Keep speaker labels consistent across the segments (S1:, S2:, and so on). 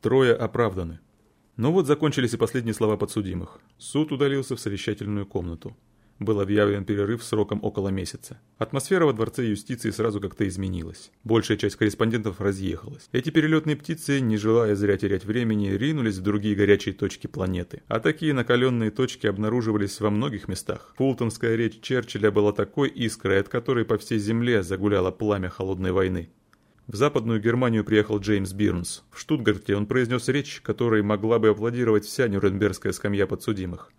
S1: Трое оправданы. Но вот закончились и последние слова подсудимых. Суд удалился в совещательную комнату. Был объявлен перерыв сроком около месяца. Атмосфера во Дворце юстиции сразу как-то изменилась. Большая часть корреспондентов разъехалась. Эти перелетные птицы, не желая зря терять времени, ринулись в другие горячие точки планеты. А такие накаленные точки обнаруживались во многих местах. Фултонская речь Черчилля была такой искрой, от которой по всей земле загуляло пламя холодной войны. В Западную Германию приехал Джеймс Бирнс. В Штутгарте он произнес речь, которой могла бы аплодировать вся нюрнбергская скамья подсудимых.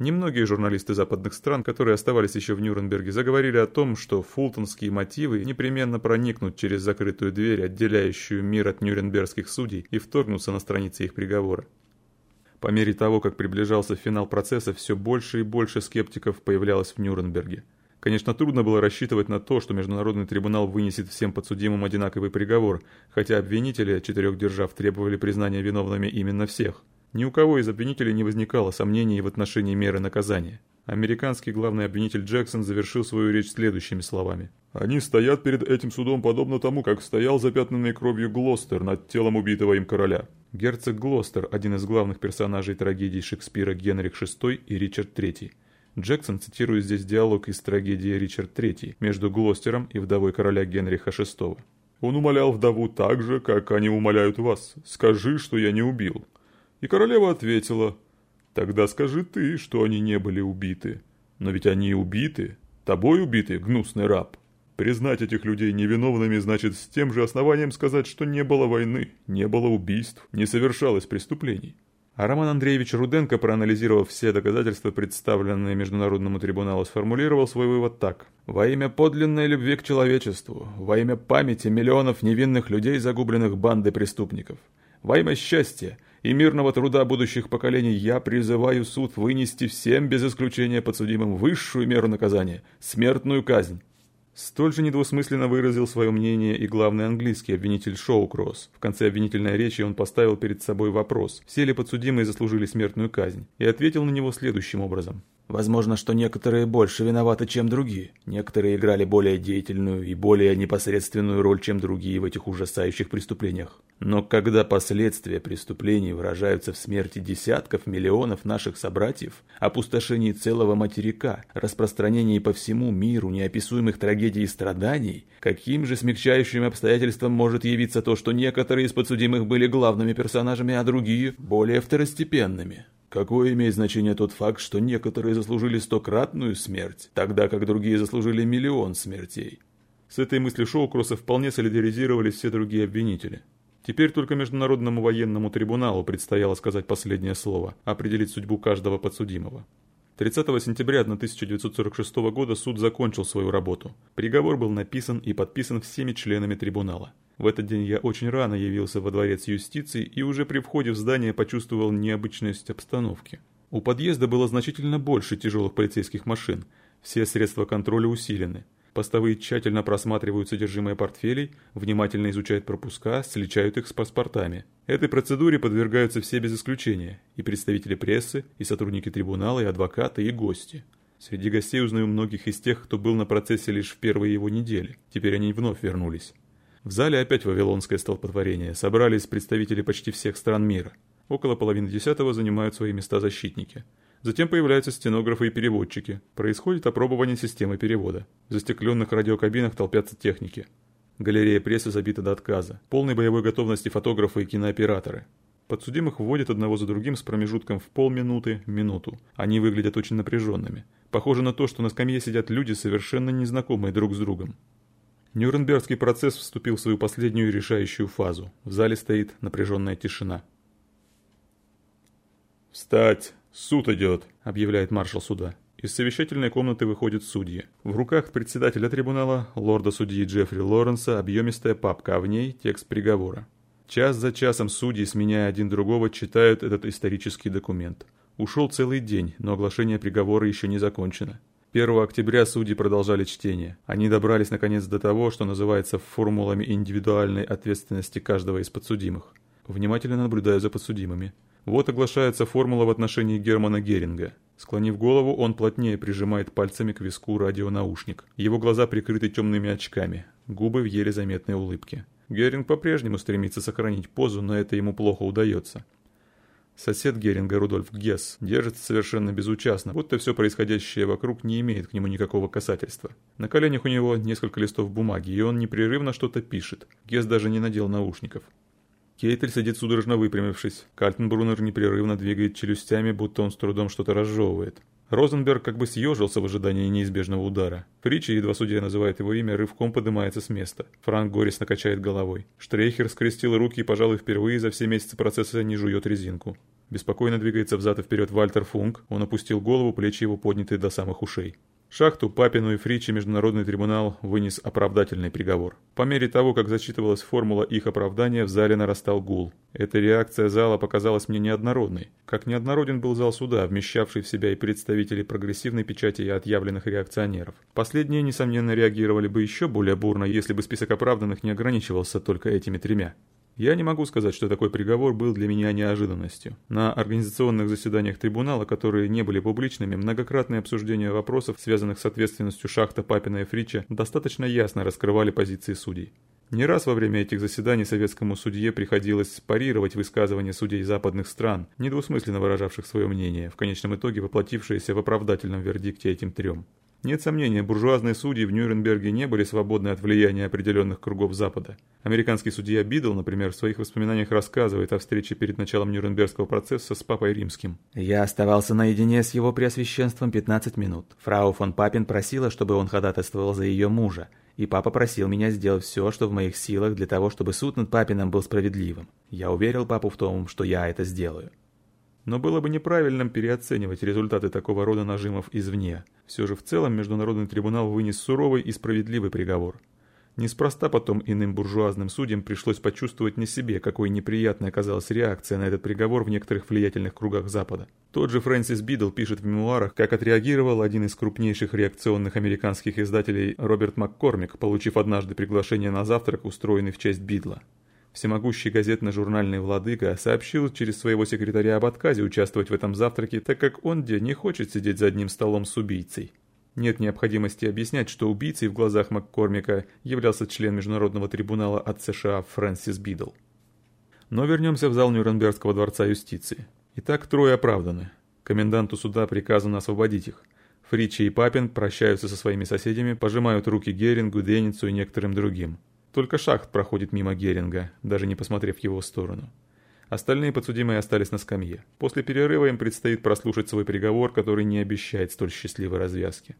S1: Немногие журналисты западных стран, которые оставались еще в Нюрнберге, заговорили о том, что фултонские мотивы непременно проникнут через закрытую дверь, отделяющую мир от нюрнбергских судей, и вторгнутся на страницы их приговора. По мере того, как приближался финал процесса, все больше и больше скептиков появлялось в Нюрнберге. Конечно, трудно было рассчитывать на то, что Международный трибунал вынесет всем подсудимым одинаковый приговор, хотя обвинители четырех держав требовали признания виновными именно всех. Ни у кого из обвинителей не возникало сомнений в отношении меры наказания. Американский главный обвинитель Джексон завершил свою речь следующими словами. «Они стоят перед этим судом подобно тому, как стоял запятнанный кровью Глостер над телом убитого им короля». Герцог Глостер – один из главных персонажей трагедии Шекспира Генрих VI и Ричард III. Джексон цитирует здесь диалог из трагедии Ричард III между Глостером и вдовой короля Генриха VI. «Он умолял вдову так же, как они умоляют вас. Скажи, что я не убил. И королева ответила, «Тогда скажи ты, что они не были убиты. Но ведь они убиты. Тобой убиты, гнусный раб». Признать этих людей невиновными значит с тем же основанием сказать, что не было войны, не было убийств, не совершалось преступлений. А Роман Андреевич Руденко, проанализировав все доказательства, представленные Международному трибуналу, сформулировал свой вывод так. «Во имя подлинной любви к человечеству, во имя памяти миллионов невинных людей, загубленных бандой преступников, во имя счастья и мирного труда будущих поколений я призываю суд вынести всем без исключения подсудимым высшую меру наказания – смертную казнь. Столь же недвусмысленно выразил свое мнение и главный английский обвинитель Шоукросс. В конце обвинительной речи он поставил перед собой вопрос, все ли подсудимые заслужили смертную казнь, и ответил на него следующим образом. Возможно, что некоторые больше виноваты, чем другие. Некоторые играли более деятельную и более непосредственную роль, чем другие в этих ужасающих преступлениях. Но когда последствия преступлений выражаются в смерти десятков миллионов наших собратьев, опустошении целого материка, распространении по всему миру неописуемых трагедий и страданий, каким же смягчающим обстоятельством может явиться то, что некоторые из подсудимых были главными персонажами, а другие – более второстепенными? Какое имеет значение тот факт, что некоторые заслужили стократную смерть, тогда как другие заслужили миллион смертей? С этой мыслью Шоукроса вполне солидаризировались все другие обвинители. Теперь только Международному военному трибуналу предстояло сказать последнее слово, определить судьбу каждого подсудимого. 30 сентября 1946 года суд закончил свою работу. Приговор был написан и подписан всеми членами трибунала. В этот день я очень рано явился во дворец юстиции и уже при входе в здание почувствовал необычность обстановки. У подъезда было значительно больше тяжелых полицейских машин. Все средства контроля усилены. Постовые тщательно просматривают содержимое портфелей, внимательно изучают пропуска, сличают их с паспортами. Этой процедуре подвергаются все без исключения, и представители прессы, и сотрудники трибунала, и адвокаты, и гости. Среди гостей узнаю многих из тех, кто был на процессе лишь в первые его недели. Теперь они вновь вернулись. В зале опять вавилонское столпотворение. Собрались представители почти всех стран мира. Около половины десятого занимают свои места защитники. Затем появляются стенографы и переводчики. Происходит опробование системы перевода. В застекленных радиокабинах толпятся техники. Галерея прессы забита до отказа. Полной боевой готовности фотографы и кинооператоры. Подсудимых вводят одного за другим с промежутком в полминуты, минуту. Они выглядят очень напряженными. Похоже на то, что на скамье сидят люди, совершенно незнакомые друг с другом. Нюрнбергский процесс вступил в свою последнюю решающую фазу. В зале стоит напряженная тишина. «Встать! Суд идет!» – объявляет маршал суда. Из совещательной комнаты выходят судьи. В руках председателя трибунала, лорда-судьи Джеффри Лоренса, объемистая папка, а в ней текст приговора. Час за часом судьи, сменяя один другого, читают этот исторический документ. Ушел целый день, но оглашение приговора еще не закончено. 1 октября судьи продолжали чтение. Они добрались наконец до того, что называется формулами индивидуальной ответственности каждого из подсудимых. Внимательно наблюдаю за подсудимыми. Вот оглашается формула в отношении Германа Геринга. Склонив голову, он плотнее прижимает пальцами к виску радионаушник. Его глаза прикрыты темными очками, губы в еле заметной улыбке. Геринг по-прежнему стремится сохранить позу, но это ему плохо удается. Сосед Геринга, Рудольф Гесс, держится совершенно безучастно, будто все происходящее вокруг не имеет к нему никакого касательства. На коленях у него несколько листов бумаги, и он непрерывно что-то пишет. Гесс даже не надел наушников. Кейтель сидит судорожно выпрямившись. Кальтенбруннер непрерывно двигает челюстями, будто он с трудом что-то разжевывает. Розенберг как бы съежился в ожидании неизбежного удара. Фричи, едва судья называет его имя, рывком поднимается с места. Франк горестно качает головой. Штрейхер скрестил руки и, пожалуй, впервые за все месяцы процесса не жует резинку. Беспокойно двигается взад и вперед Вальтер Функ. Он опустил голову, плечи его подняты до самых ушей. Шахту, Папину и Фричи Международный трибунал вынес оправдательный приговор. По мере того, как зачитывалась формула их оправдания, в зале нарастал гул. Эта реакция зала показалась мне неоднородной. Как неоднороден был зал суда, вмещавший в себя и представителей прогрессивной печати и отъявленных реакционеров. Последние, несомненно, реагировали бы еще более бурно, если бы список оправданных не ограничивался только этими тремя. Я не могу сказать, что такой приговор был для меня неожиданностью. На организационных заседаниях трибунала, которые не были публичными, многократные обсуждения вопросов, связанных с ответственностью шахта Папина и Фрича, достаточно ясно раскрывали позиции судей. Не раз во время этих заседаний советскому судье приходилось парировать высказывания судей западных стран, недвусмысленно выражавших свое мнение, в конечном итоге воплотившееся в оправдательном вердикте этим трем. Нет сомнения, буржуазные судьи в Нюрнберге не были свободны от влияния определенных кругов Запада. Американский судья Бидл, например, в своих воспоминаниях рассказывает о встрече перед началом Нюрнбергского процесса с Папой Римским.
S2: «Я оставался наедине с его преосвященством 15 минут. Фрау фон Папин просила, чтобы он ходатайствовал за ее мужа, и папа просил меня сделать все, что в моих силах для того, чтобы суд над Папином был справедливым. Я уверил папу в том, что я это сделаю.
S1: Но было бы неправильным переоценивать результаты такого рода нажимов извне. Все же в целом Международный трибунал вынес суровый и справедливый приговор. Неспроста потом иным буржуазным судьям пришлось почувствовать на себе, какой неприятной оказалась реакция на этот приговор в некоторых влиятельных кругах Запада. Тот же Фрэнсис Бидл пишет в мемуарах, как отреагировал один из крупнейших реакционных американских издателей Роберт Маккормик, получив однажды приглашение на завтрак, устроенный в честь Бидла. Всемогущий газетно-журнальный владыка сообщил через своего секретаря об отказе участвовать в этом завтраке, так как он де не хочет сидеть за одним столом с убийцей. Нет необходимости объяснять, что убийцей в глазах Маккормика являлся член Международного трибунала от США Фрэнсис Бидл. Но вернемся в зал Нюрнбергского дворца юстиции. Итак, трое оправданы. Коменданту суда приказано освободить их. Фричи и Папин прощаются со своими соседями, пожимают руки Герингу, Деницу и некоторым другим. Только Шахт проходит мимо Геринга, даже не посмотрев в его сторону. Остальные подсудимые остались на скамье. После перерыва им предстоит прослушать свой приговор, который не обещает столь счастливой развязки.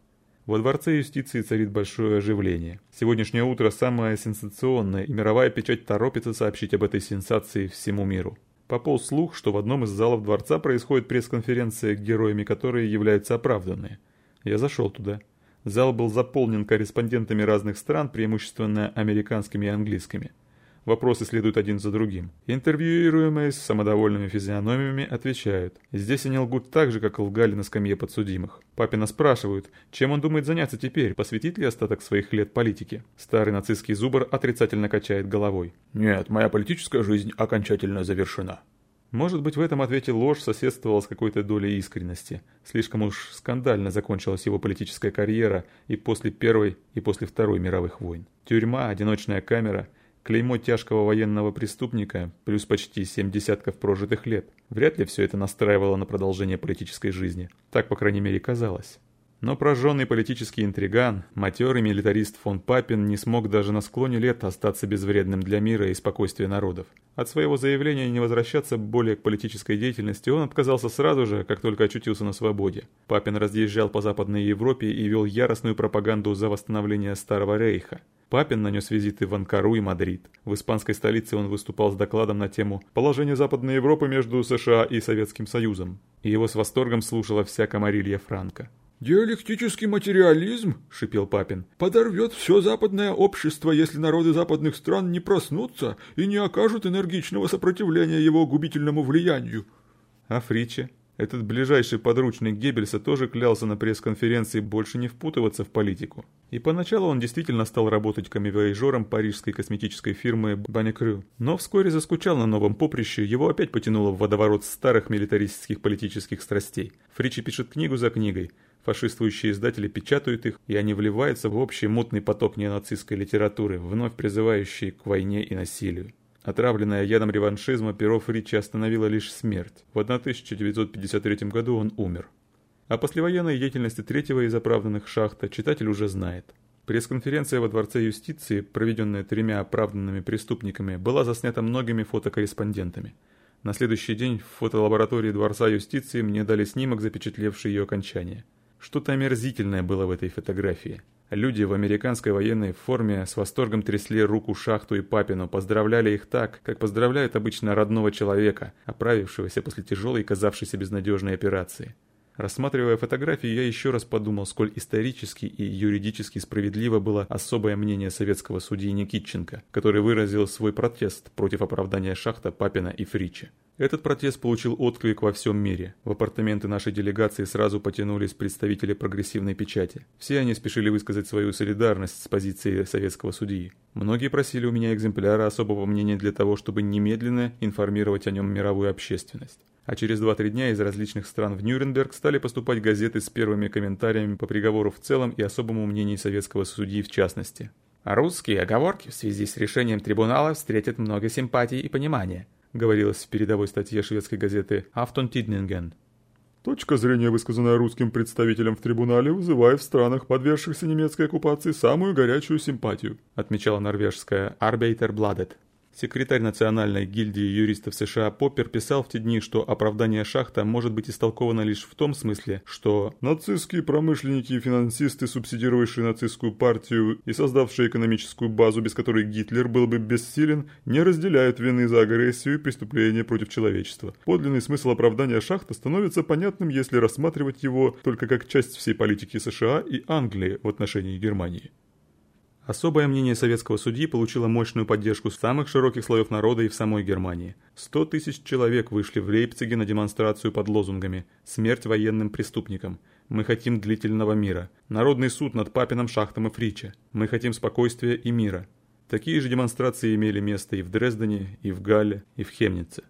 S1: Во дворце юстиции царит большое оживление. Сегодняшнее утро самое сенсационное, и мировая печать торопится сообщить об этой сенсации всему миру. Пополз слух, что в одном из залов дворца происходит пресс-конференция, героями которой являются оправданные. Я зашел туда. Зал был заполнен корреспондентами разных стран, преимущественно американскими и английскими. Вопросы следуют один за другим. Интервьюируемые с самодовольными физиономиями отвечают. Здесь они лгут так же, как лгали на скамье подсудимых. Папина спрашивают, чем он думает заняться теперь, посвятит ли остаток своих лет политике. Старый нацистский зубр отрицательно качает головой. «Нет, моя политическая жизнь окончательно завершена». Может быть, в этом ответе ложь соседствовала с какой-то долей искренности. Слишком уж скандально закончилась его политическая карьера и после Первой, и после Второй мировых войн. Тюрьма, одиночная камера, клеймо тяжкого военного преступника, плюс почти семь десятков прожитых лет. Вряд ли все это настраивало на продолжение политической жизни. Так, по крайней мере, казалось. Но прожженный политический интриган, матерый милитарист фон Папин не смог даже на склоне лет остаться безвредным для мира и спокойствия народов. От своего заявления не возвращаться более к политической деятельности он отказался сразу же, как только очутился на свободе. Папин разъезжал по Западной Европе и вел яростную пропаганду за восстановление Старого Рейха. Папен нанес визиты в Анкару и Мадрид. В испанской столице он выступал с докладом на тему «Положение Западной Европы между США и Советским Союзом». И его с восторгом слушала вся камарилья Франко.
S3: «Диалектический материализм, — шипел Папен, — подорвет все западное общество, если народы западных стран не проснутся и не окажут энергичного сопротивления его губительному влиянию».
S1: А Фриче? Этот ближайший подручный Геббельса тоже клялся на пресс-конференции больше не впутываться в политику. И поначалу он действительно стал работать коммивояжером парижской косметической фирмы Банекрю. Но вскоре заскучал на новом поприще, его опять потянуло в водоворот старых милитаристских политических страстей. Фриче пишет книгу за книгой. Фашистующие издатели печатают их, и они вливаются в общий мутный поток неонацистской литературы, вновь призывающий к войне и насилию. Отравленная ядом реваншизма, перо Фричи остановила лишь смерть. В 1953 году он умер. О послевоенной деятельности третьего из оправданных шахта читатель уже знает. Пресс-конференция во Дворце юстиции, проведенная тремя оправданными преступниками, была заснята многими фотокорреспондентами. На следующий день в фотолаборатории Дворца юстиции мне дали снимок, запечатлевший ее окончание. Что-то омерзительное было в этой фотографии. Люди в американской военной форме с восторгом трясли руку Шахту и Папину, поздравляли их так, как поздравляют обычно родного человека, оправившегося после тяжелой и казавшейся безнадежной операции. Рассматривая фотографии, я еще раз подумал, сколь исторически и юридически справедливо было особое мнение советского судьи Никитченко, который выразил свой протест против оправдания Шахта, Папина и Фрича. Этот протест получил отклик во всем мире. В апартаменты нашей делегации сразу потянулись представители прогрессивной печати. Все они спешили высказать свою солидарность с позицией советского судьи. Многие просили у меня экземпляра особого мнения для того, чтобы немедленно информировать о нем мировую общественность а через 2-3 дня из различных стран в Нюрнберг стали поступать газеты с первыми комментариями по приговору в целом и особому мнению советского судьи в частности. «Русские оговорки в связи с решением трибунала встретят много симпатий и понимания», говорилось в передовой статье шведской газеты «Автон Тиднинген».
S3: Точка зрения, высказанная русским представителем в трибунале, вызывает в странах, подвергшихся немецкой оккупации, самую горячую симпатию,
S1: отмечала норвежская Arbeiterbladet. Секретарь Национальной гильдии юристов США Поппер писал в те дни, что оправдание шахта может быть истолковано лишь в том смысле, что
S3: «нацистские промышленники и финансисты, субсидировавшие нацистскую партию и создавшие экономическую базу, без которой Гитлер был бы бессилен, не разделяют вины за агрессию и преступления против человечества. Подлинный смысл оправдания шахта становится понятным, если рассматривать его только как часть всей политики США и Англии в отношении Германии».
S1: Особое мнение советского судьи получило мощную поддержку самых широких слоев народа и в самой Германии. Сто тысяч человек вышли в Лейпциге на демонстрацию под лозунгами «Смерть военным преступникам», «Мы хотим длительного мира», «Народный суд над Папином, Шахтом и Фриче», «Мы хотим спокойствия и мира». Такие же демонстрации имели место и в Дрездене, и в Галле, и в Хемнице.